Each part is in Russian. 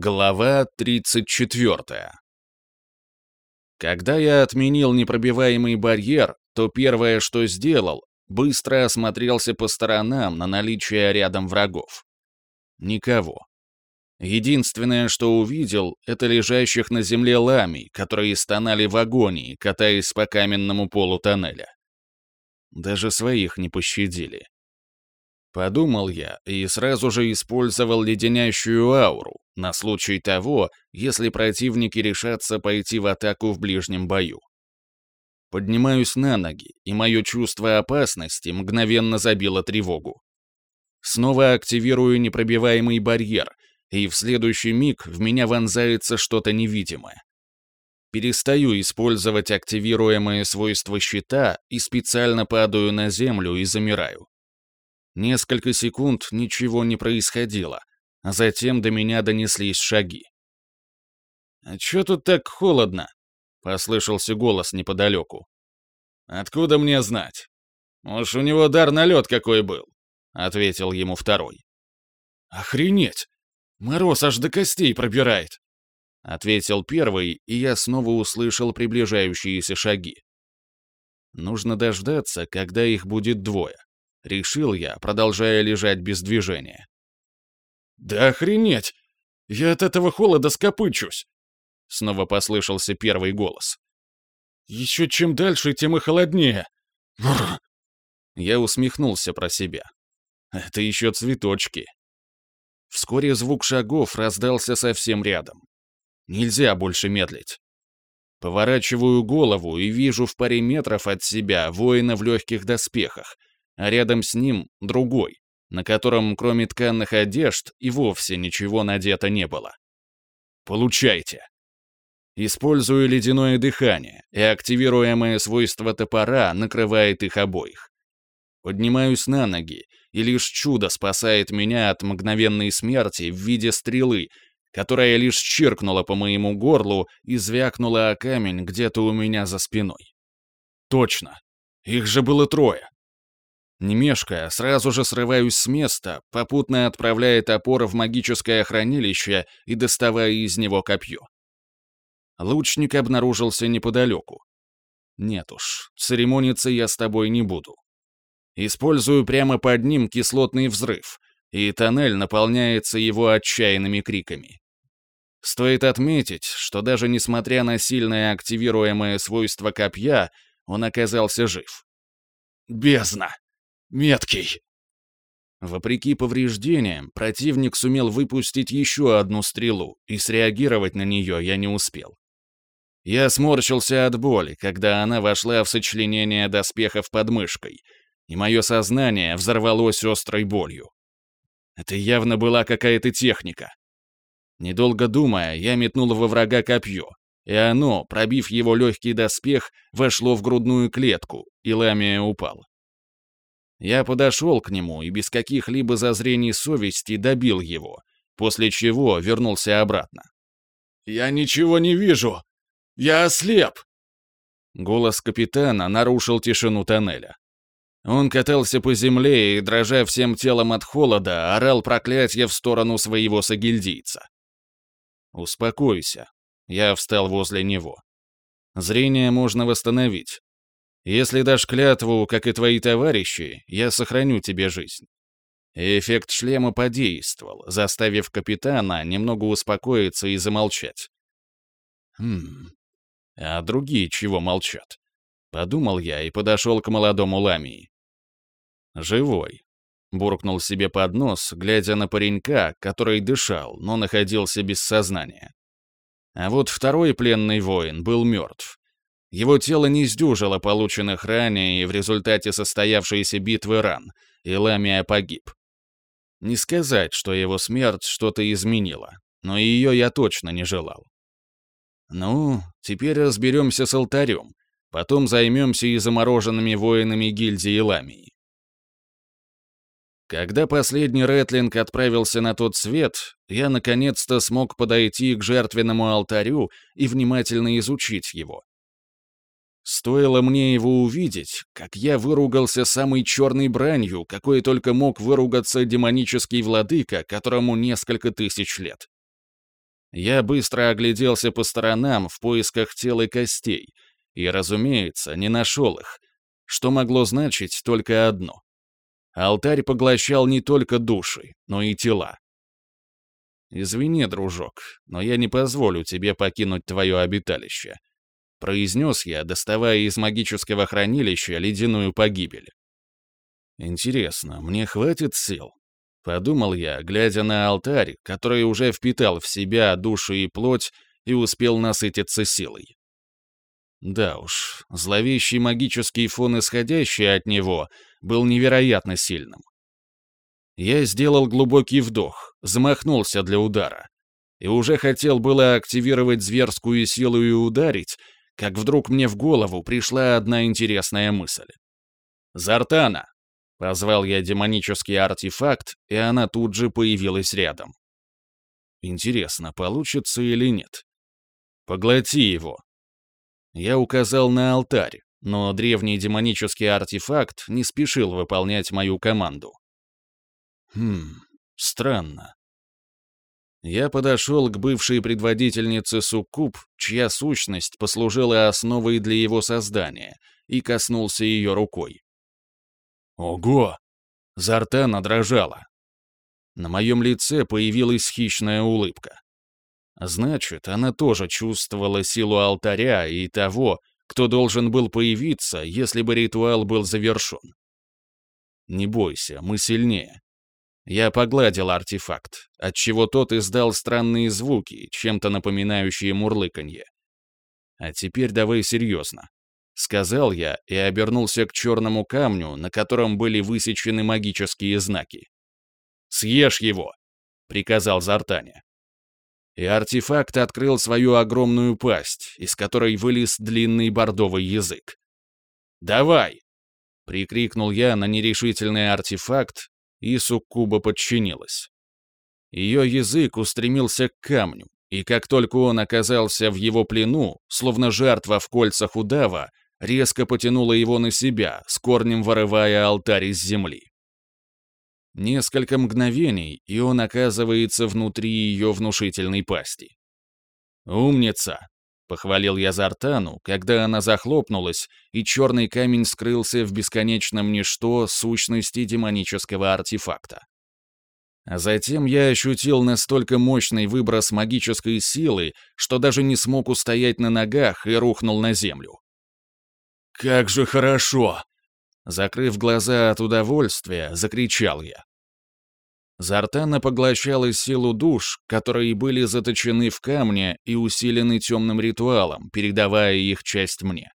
Глава 34. Когда я отменил непробиваемый барьер, то первое, что сделал, быстро осмотрелся по сторонам на наличие рядом врагов. Никого. Единственное, что увидел, это лежащих на земле ламий, которые стонали в агонии, катаясь по каменному полу тоннеля. Даже своих не пощадили. Подумал я и сразу же использовал леденящую ауру на случай того, если противники решатся пойти в атаку в ближнем бою. Поднимаюсь на ноги, и мое чувство опасности мгновенно забило тревогу. Снова активирую непробиваемый барьер, и в следующий миг в меня вонзается что-то невидимое. Перестаю использовать активируемое свойство щита и специально падаю на землю и замираю. Несколько секунд ничего не происходило, а затем до меня донеслись шаги. «А чё тут так холодно?» — послышался голос неподалеку. «Откуда мне знать? Уж у него дар на лед какой был», — ответил ему второй. «Охренеть! Мороз аж до костей пробирает!» — ответил первый, и я снова услышал приближающиеся шаги. Нужно дождаться, когда их будет двое. — решил я, продолжая лежать без движения. «Да охренеть! Я от этого холода скопычусь!» Снова послышался первый голос. «Еще чем дальше, тем и холоднее!» Бррр. Я усмехнулся про себя. «Это еще цветочки!» Вскоре звук шагов раздался совсем рядом. Нельзя больше медлить. Поворачиваю голову и вижу в паре метров от себя воина в легких доспехах, а рядом с ним другой, на котором кроме тканных одежд и вовсе ничего надето не было. Получайте. Использую ледяное дыхание, и активируемое свойство топора накрывает их обоих. Поднимаюсь на ноги, и лишь чудо спасает меня от мгновенной смерти в виде стрелы, которая лишь чиркнула по моему горлу и звякнула о камень где-то у меня за спиной. Точно. Их же было трое. Не мешкая, сразу же срываюсь с места, попутно отправляя топор в магическое хранилище и доставая из него копье. Лучник обнаружился неподалеку. Нет уж, церемониться я с тобой не буду. Использую прямо под ним кислотный взрыв, и тоннель наполняется его отчаянными криками. Стоит отметить, что даже несмотря на сильное активируемое свойство копья, он оказался жив. «Бездна!» Меткий!» Вопреки повреждениям, противник сумел выпустить еще одну стрелу, и среагировать на нее я не успел. Я сморщился от боли, когда она вошла в сочленение доспехов под мышкой, и мое сознание взорвалось острой болью. Это явно была какая-то техника. Недолго думая, я метнул во врага копье, и оно, пробив его легкий доспех, вошло в грудную клетку, и ламия упал. Я подошел к нему и без каких-либо зазрений совести добил его, после чего вернулся обратно. «Я ничего не вижу! Я ослеп!» Голос капитана нарушил тишину тоннеля. Он катался по земле и, дрожа всем телом от холода, орал проклятие в сторону своего сагильдийца. «Успокойся». Я встал возле него. «Зрение можно восстановить. Если дашь клятву, как и твои товарищи, я сохраню тебе жизнь». И эффект шлема подействовал, заставив капитана немного успокоиться и замолчать. «Хм, а другие чего молчат?» Подумал я и подошел к молодому Ламии. «Живой», — буркнул себе под нос, глядя на паренька, который дышал, но находился без сознания. А вот второй пленный воин был мертв. Его тело не сдюжило полученных ранее и в результате состоявшейся битвы ран, и Ламия погиб. Не сказать, что его смерть что-то изменила, но ее я точно не желал. Ну, теперь разберемся с алтарем, потом займемся и замороженными воинами гильдии Ламии. Когда последний Ретлинг отправился на тот свет, я наконец-то смог подойти к жертвенному алтарю и внимательно изучить его. Стоило мне его увидеть, как я выругался самой черной бранью, какой только мог выругаться демонический владыка, которому несколько тысяч лет. Я быстро огляделся по сторонам в поисках тел и костей, и, разумеется, не нашел их, что могло значить только одно. Алтарь поглощал не только души, но и тела. «Извини, дружок, но я не позволю тебе покинуть твое обиталище», — произнес я, доставая из магического хранилища ледяную погибель. «Интересно, мне хватит сил?» — подумал я, глядя на алтарь, который уже впитал в себя душу и плоть и успел насытиться силой. Да уж, зловещий магический фон, исходящий от него, был невероятно сильным. Я сделал глубокий вдох, замахнулся для удара. И уже хотел было активировать зверскую силу и ударить, как вдруг мне в голову пришла одна интересная мысль. «Зартана!» — позвал я демонический артефакт, и она тут же появилась рядом. Интересно, получится или нет? «Поглоти его!» Я указал на алтарь, но древний демонический артефакт не спешил выполнять мою команду. Хм, странно. Я подошел к бывшей предводительнице Суккуб, чья сущность послужила основой для его создания, и коснулся ее рукой. Ого! Зартана дрожала. На моем лице появилась хищная улыбка. Значит, она тоже чувствовала силу алтаря и того, кто должен был появиться, если бы ритуал был завершен. Не бойся, мы сильнее. Я погладил артефакт, отчего тот издал странные звуки, чем-то напоминающие мурлыканье. А теперь давай серьезно. Сказал я и обернулся к черному камню, на котором были высечены магические знаки. «Съешь его!» — приказал Зартане. И артефакт открыл свою огромную пасть, из которой вылез длинный бордовый язык. «Давай!» — прикрикнул я на нерешительный артефакт, и суккуба подчинилась. Ее язык устремился к камню, и как только он оказался в его плену, словно жертва в кольцах удава, резко потянула его на себя, с корнем вырывая алтарь из земли. Несколько мгновений, и он оказывается внутри ее внушительной пасти. «Умница!» — похвалил я Зартану, когда она захлопнулась, и черный камень скрылся в бесконечном ничто сущности демонического артефакта. А затем я ощутил настолько мощный выброс магической силы, что даже не смог устоять на ногах и рухнул на землю. «Как же хорошо!» Закрыв глаза от удовольствия, закричал я. Зартана поглощала силу душ, которые были заточены в камне и усилены темным ритуалом, передавая их часть мне.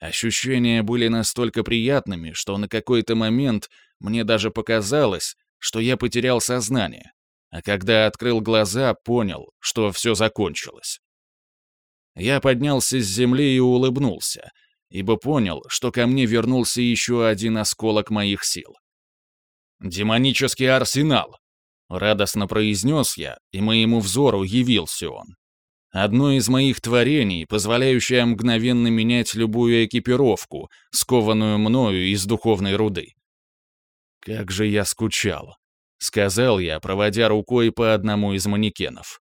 Ощущения были настолько приятными, что на какой-то момент мне даже показалось, что я потерял сознание, а когда открыл глаза, понял, что все закончилось. Я поднялся с земли и улыбнулся, ибо понял, что ко мне вернулся еще один осколок моих сил. «Демонический арсенал!» — радостно произнес я, и моему взору явился он. Одно из моих творений, позволяющее мгновенно менять любую экипировку, скованную мною из духовной руды. «Как же я скучал!» — сказал я, проводя рукой по одному из манекенов.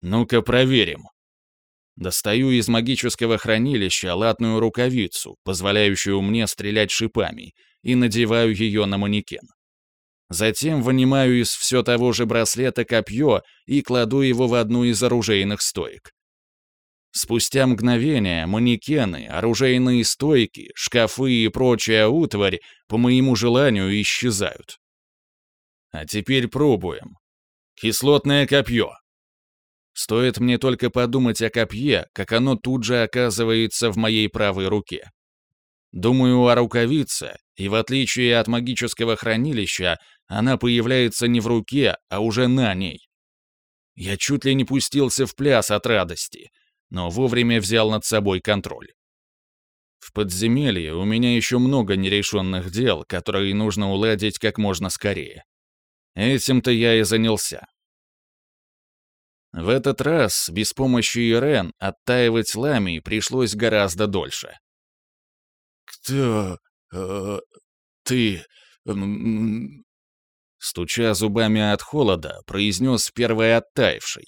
«Ну-ка проверим». Достаю из магического хранилища латную рукавицу, позволяющую мне стрелять шипами, и надеваю ее на манекен. Затем вынимаю из все того же браслета копье и кладу его в одну из оружейных стоек. Спустя мгновение манекены, оружейные стойки, шкафы и прочая утварь по моему желанию исчезают. А теперь пробуем. Кислотное копье. Стоит мне только подумать о копье, как оно тут же оказывается в моей правой руке. Думаю о рукавице, и в отличие от магического хранилища, она появляется не в руке, а уже на ней. Я чуть ли не пустился в пляс от радости, но вовремя взял над собой контроль. В подземелье у меня еще много нерешенных дел, которые нужно уладить как можно скорее. Этим-то я и занялся. В этот раз без помощи Ирен оттаивать лами пришлось гораздо дольше. «Кто... Э, ты... Стуча зубами от холода, произнес первый оттаивший.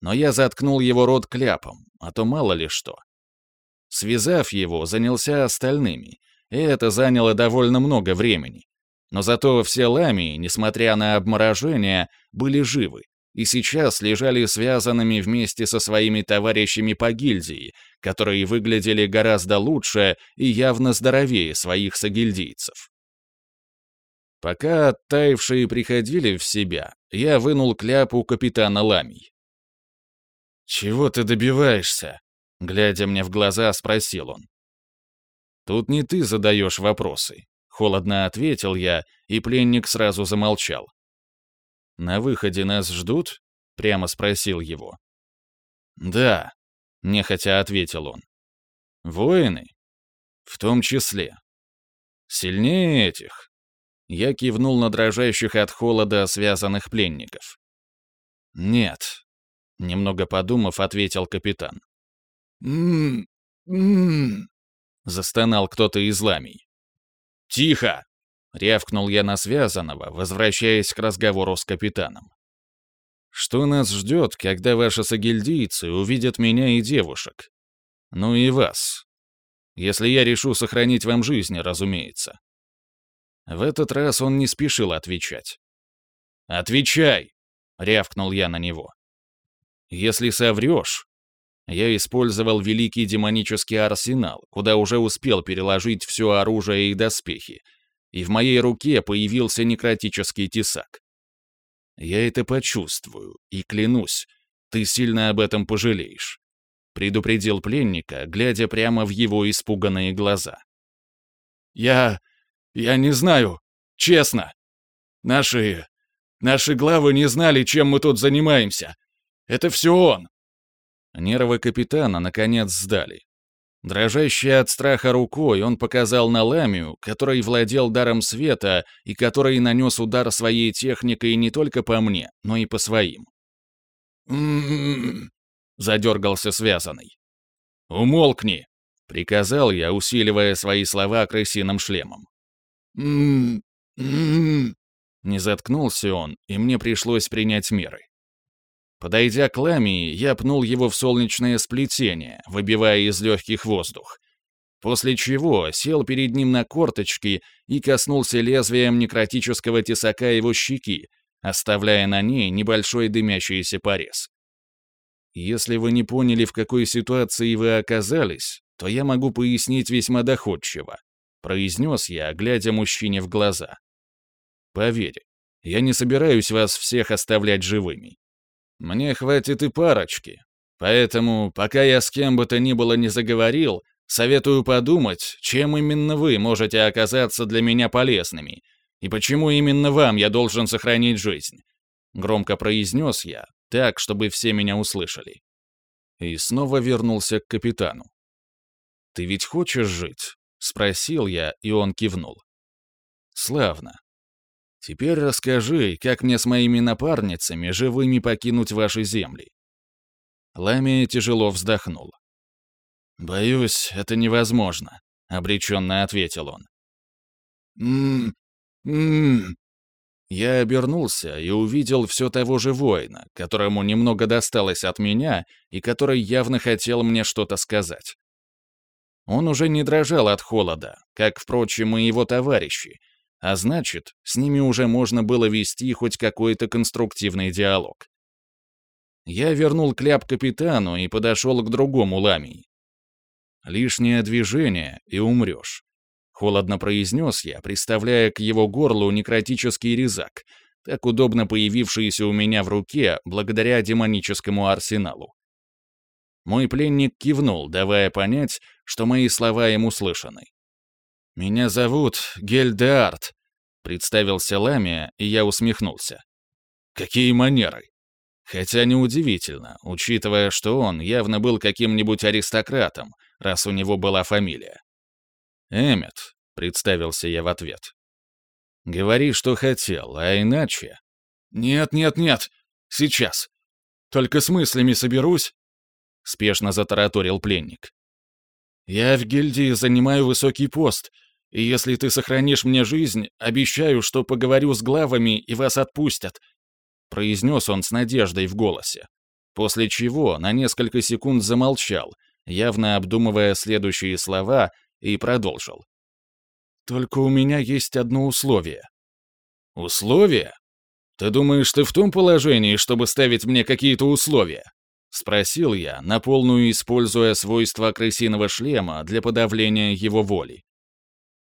но я заткнул его рот кляпом, а то мало ли что. Связав его, занялся остальными, и это заняло довольно много времени. Но зато все ламии, несмотря на обморожение, были живы, и сейчас лежали связанными вместе со своими товарищами по гильдии, которые выглядели гораздо лучше и явно здоровее своих сагильдийцев. Пока оттаившие приходили в себя, я вынул кляпу капитана Ламий. «Чего ты добиваешься?» — глядя мне в глаза, спросил он. «Тут не ты задаешь вопросы», — холодно ответил я, и пленник сразу замолчал. «На выходе нас ждут?» — прямо спросил его. «Да», — нехотя ответил он. «Воины?» «В том числе». «Сильнее этих?» Я кивнул на дрожащих от холода связанных пленников. «Нет», — немного подумав, ответил капитан. «М-м-м», застонал кто-то из ламий. «Тихо!» — рявкнул я на связанного, возвращаясь к разговору с капитаном. «Что нас ждет, когда ваши сагильдийцы увидят меня и девушек? Ну и вас. Если я решу сохранить вам жизнь, разумеется». В этот раз он не спешил отвечать. «Отвечай!» — рявкнул я на него. «Если соврешь...» Я использовал великий демонический арсенал, куда уже успел переложить все оружие и доспехи, и в моей руке появился некротический тесак. Я это почувствую, и клянусь, ты сильно об этом пожалеешь», — предупредил пленника, глядя прямо в его испуганные глаза. «Я... я не знаю, честно. Наши... наши главы не знали, чем мы тут занимаемся. Это все он». Нервы капитана, наконец, сдали. Дрожащий от страха рукой, он показал на Ламию, который владел даром света и который нанес удар своей техникой не только по мне, но и по своим. Задергался связанный. «Умолкни!» — приказал я, усиливая свои слова крысиным шлемом. Не заткнулся он, и мне пришлось принять меры. Подойдя к Ламии, я пнул его в солнечное сплетение, выбивая из легких воздух. После чего сел перед ним на корточки и коснулся лезвием некротического тесака его щеки, оставляя на ней небольшой дымящийся порез. Если вы не поняли, в какой ситуации вы оказались, то я могу пояснить весьма доходчиво, произнес я, глядя мужчине в глаза. Поверь, я не собираюсь вас всех оставлять живыми. Мне хватит и парочки. Поэтому, пока я с кем бы то ни было не заговорил, советую подумать, чем именно вы можете оказаться для меня полезными, и почему именно вам я должен сохранить жизнь. Громко произнес я, так, чтобы все меня услышали. И снова вернулся к капитану. «Ты ведь хочешь жить?» — спросил я, и он кивнул. «Славно. Теперь расскажи, как мне с моими напарницами живыми покинуть ваши земли». Ламия тяжело вздохнул. «Боюсь, это невозможно», — обреченно ответил он. «М-м-м», Я обернулся и увидел все того же воина, которому немного досталось от меня и который явно хотел мне что-то сказать. Он уже не дрожал от холода, как, впрочем, и его товарищи, а значит, с ними уже можно было вести хоть какой-то конструктивный диалог. Я вернул кляп капитану и подошел к другому ламии. «Лишнее движение, и умрешь», — холодно произнес я, приставляя к его горлу некротический резак, так удобно появившийся у меня в руке благодаря демоническому арсеналу. Мой пленник кивнул, давая понять, что мои слова ему слышаны. «Меня зовут Гельдеарт», — представился Ламия, и я усмехнулся. «Какие манеры!» Хотя неудивительно, учитывая, что он явно был каким-нибудь аристократом, раз у него была фамилия. «Эммет», — представился я в ответ. «Говори, что хотел, а иначе...» «Нет, нет, нет, сейчас. Только с мыслями соберусь», — спешно затараторил пленник. «Я в гильдии занимаю высокий пост, и если ты сохранишь мне жизнь, обещаю, что поговорю с главами и вас отпустят», — произнес он с надеждой в голосе. после чего на несколько секунд замолчал, явно обдумывая следующие слова, и продолжил. «Только у меня есть одно условие». «Условие? Ты думаешь, ты в том положении, чтобы ставить мне какие-то условия?» — спросил я, на полную используя свойства крысиного шлема для подавления его воли.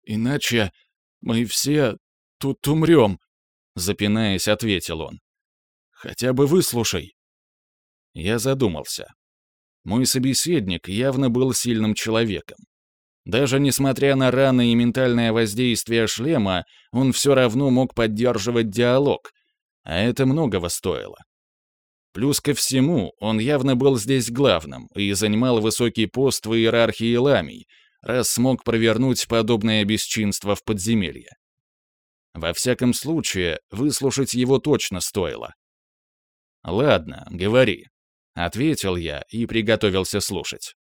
«Иначе мы все тут умрем», — запинаясь, ответил он. «Хотя бы выслушай». Я задумался. Мой собеседник явно был сильным человеком. Даже несмотря на раны и ментальное воздействие шлема, он все равно мог поддерживать диалог, а это многого стоило. Плюс ко всему, он явно был здесь главным и занимал высокий пост в иерархии ламий, раз смог провернуть подобное бесчинство в подземелье. Во всяком случае, выслушать его точно стоило. «Ладно, говори», — ответил я и приготовился слушать.